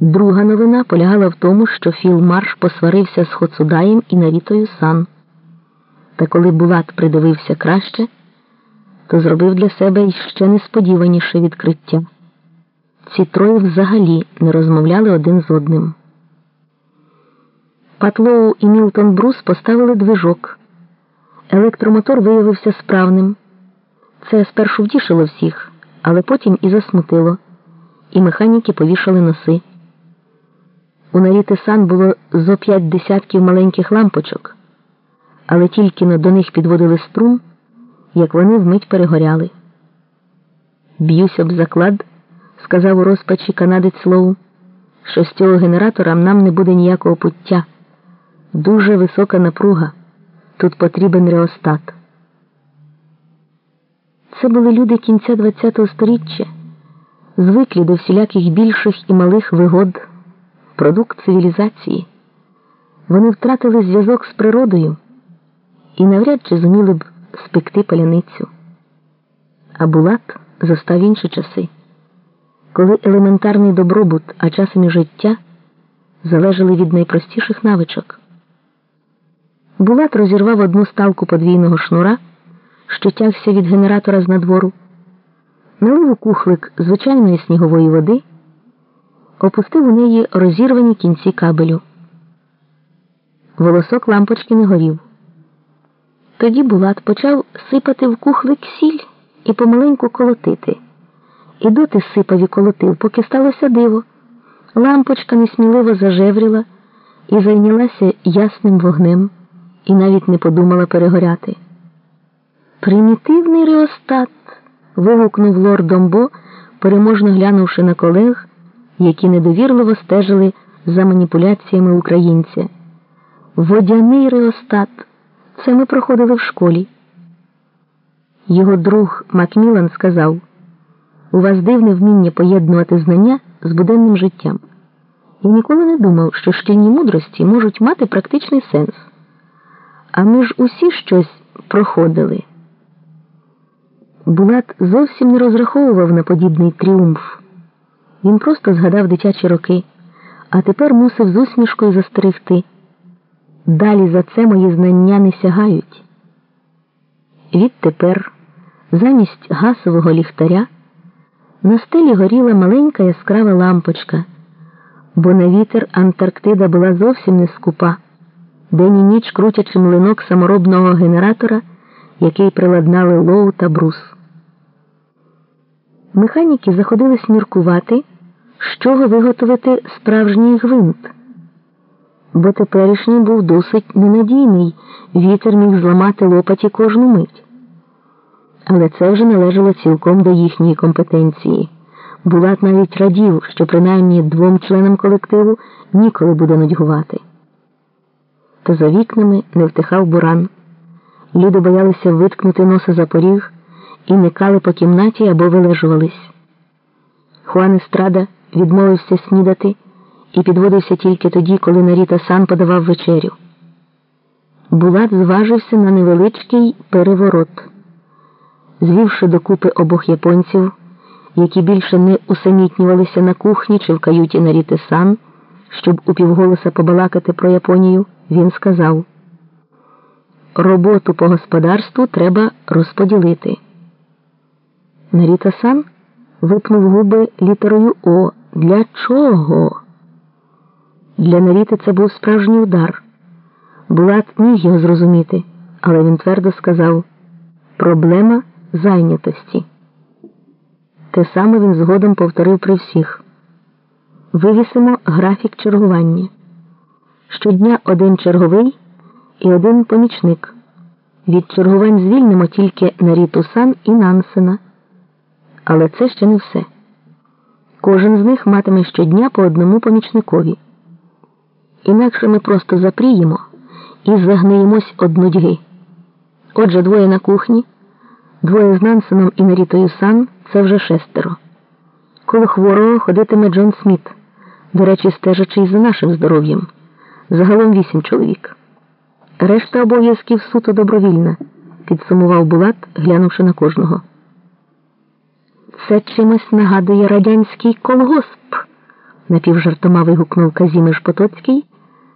Друга новина полягала в тому, що Філмарш посварився з Хоцудаєм і Нарітою Сан. Та коли Булат придивився краще, то зробив для себе ще несподіваніше відкриття. Ці троє взагалі не розмовляли один з одним. Патлоу і Мілтон Брус поставили движок. Електромотор виявився справним. Це спершу втішило всіх, але потім і засмутило, і механіки повішали носи. У Наріти Сан було зо п'ять десятків маленьких лампочок, але тільки но до них підводили струм, як вони вмить перегоряли. Б'юсь об заклад, сказав у розпачі канадець Лоу, що з цього генератора нам не буде ніякого пуття. Дуже висока напруга. Тут потрібен реостат. Це були люди кінця ХХ століття, звиклі до всіляких більших і малих вигод, продукт цивілізації. Вони втратили зв'язок з природою і навряд чи зуміли б спекти паляницю. А Булат застав інші часи, коли елементарний добробут, а часом і життя залежали від найпростіших навичок. Булат розірвав одну сталку подвійного шнура, що тягся від генератора з надвору, налив у кухлик звичайної снігової води, опустив у неї розірвані кінці кабелю. Волосок лампочки не горів. Тоді Булат почав сипати в кухлик сіль і помаленьку колотити. І доти сипав і колотив, поки сталося диво. Лампочка несміливо зажевріла і зайнялася ясним вогнем і навіть не подумала перегоряти. Примітивний реостат. вигукнув лорд Домбо, переможно глянувши на колег, які недовірливо стежили за маніпуляціями українця. Водяний реостат. Це ми проходили в школі. Його друг Макмілан сказав: у вас дивне вміння поєднувати знання з буденним життям. Я ніколи не думав, що шкільні мудрості можуть мати практичний сенс. А ми ж усі щось проходили. Булат зовсім не розраховував на подібний тріумф. Він просто згадав дитячі роки, а тепер мусив з усмішкою застерегти. Далі за це мої знання не сягають. Відтепер, замість гасового ліхтаря, на стелі горіла маленька яскрава лампочка, бо на вітер Антарктида була зовсім не скупа день і ніч крутячи млинок саморобного генератора, який приладнали лоу та брус. Механіки заходились міркувати, з чого виготовити справжній гвинт, бо теперішній був досить ненадійний, вітер міг зламати лопаті кожну мить. Але це вже належало цілком до їхньої компетенції. Булат навіть радів, що принаймні двом членам колективу ніколи буде нудьгувати та за вікнами не втихав буран. Люди боялися виткнути носа за поріг і никали по кімнаті або вилежувались. Хуан Естрада відмовився снідати і підводився тільки тоді, коли Наріта сан подавав вечерю. Булат зважився на невеличкий переворот, звівши докупи обох японців, які більше не усамітнювалися на кухні чи в каюті Наріти сан, щоб упівголоса побалакати про Японію він сказав: роботу по господарству треба розподілити. Наріта сан випнув губи літерою О. Для чого? Для Наріти це був справжній удар. Булат міг його зрозуміти, але він твердо сказав проблема зайнятості. Те саме він згодом повторив при всіх. Вивісимо графік чергування. Щодня один черговий і один помічник. Від чергувань звільнимо тільки Наріту Сан і Нансена. Але це ще не все. Кожен з них матиме щодня по одному помічникові. Інакше ми просто запріємо і загниємось од нудьги. Отже, двоє на кухні, двоє з Нансеном і Нарітою Сан це вже шестеро. Коло хворого ходитиме Джон Сміт, до речі, стежачи за нашим здоров'ям загалом вісім чоловік. Решта обов'язків суто добровільна, підсумував Булат, глянувши на кожного. Це чимось нагадує радянський колгосп, напівжартома вигукнув Казімиш Потоцький